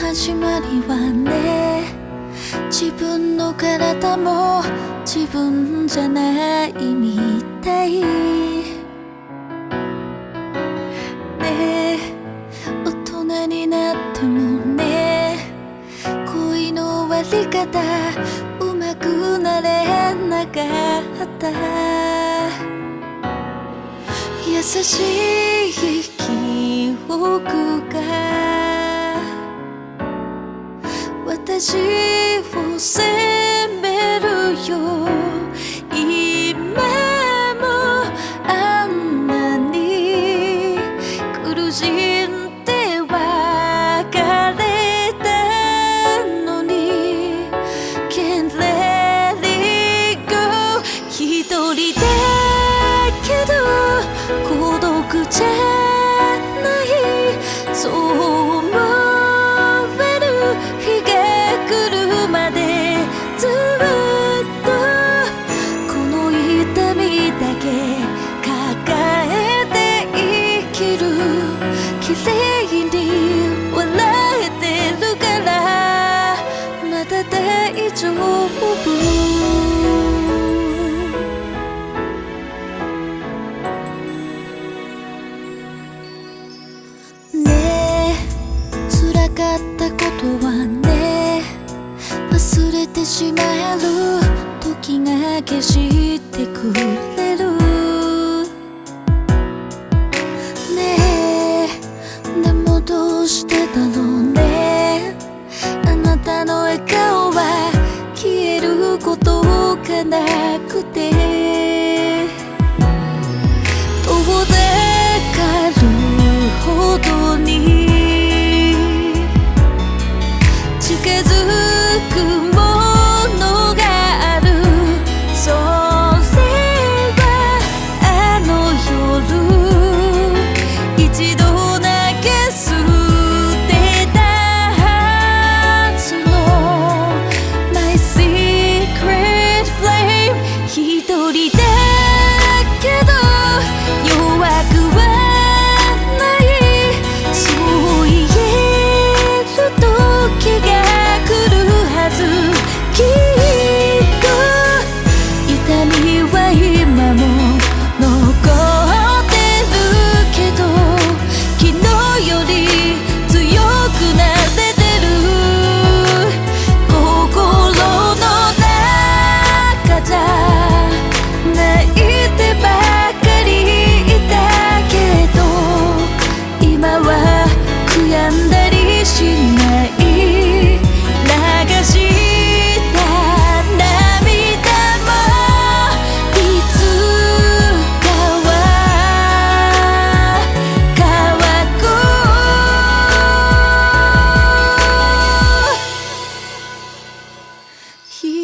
始まりはね。自分の体も自分じゃないみたい。ね大人になってもね。恋の終わり方うまくなれなかった。優しい記憶が de você. 綺麗に笑えてるからまだ大丈夫。ねえ辛かったことはね忘れてしまえる時が消してくれる。くて。遠ざかるほどに。近づくものがある。それはあの夜。一度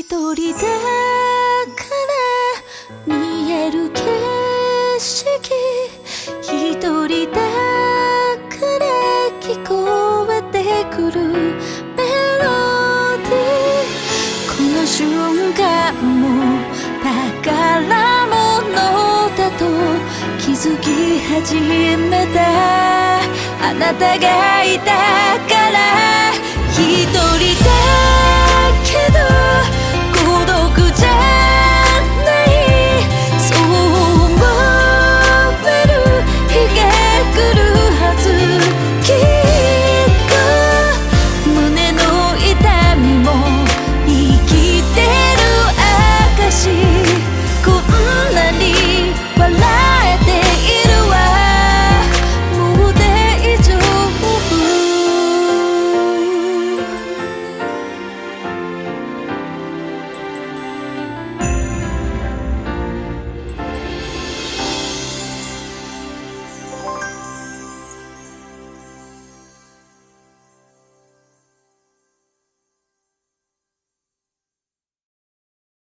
一人だから見える景色一人だから聞こえてくるメロディー。この瞬間も宝物だと気づき始めた。あなたがいたから。一人だ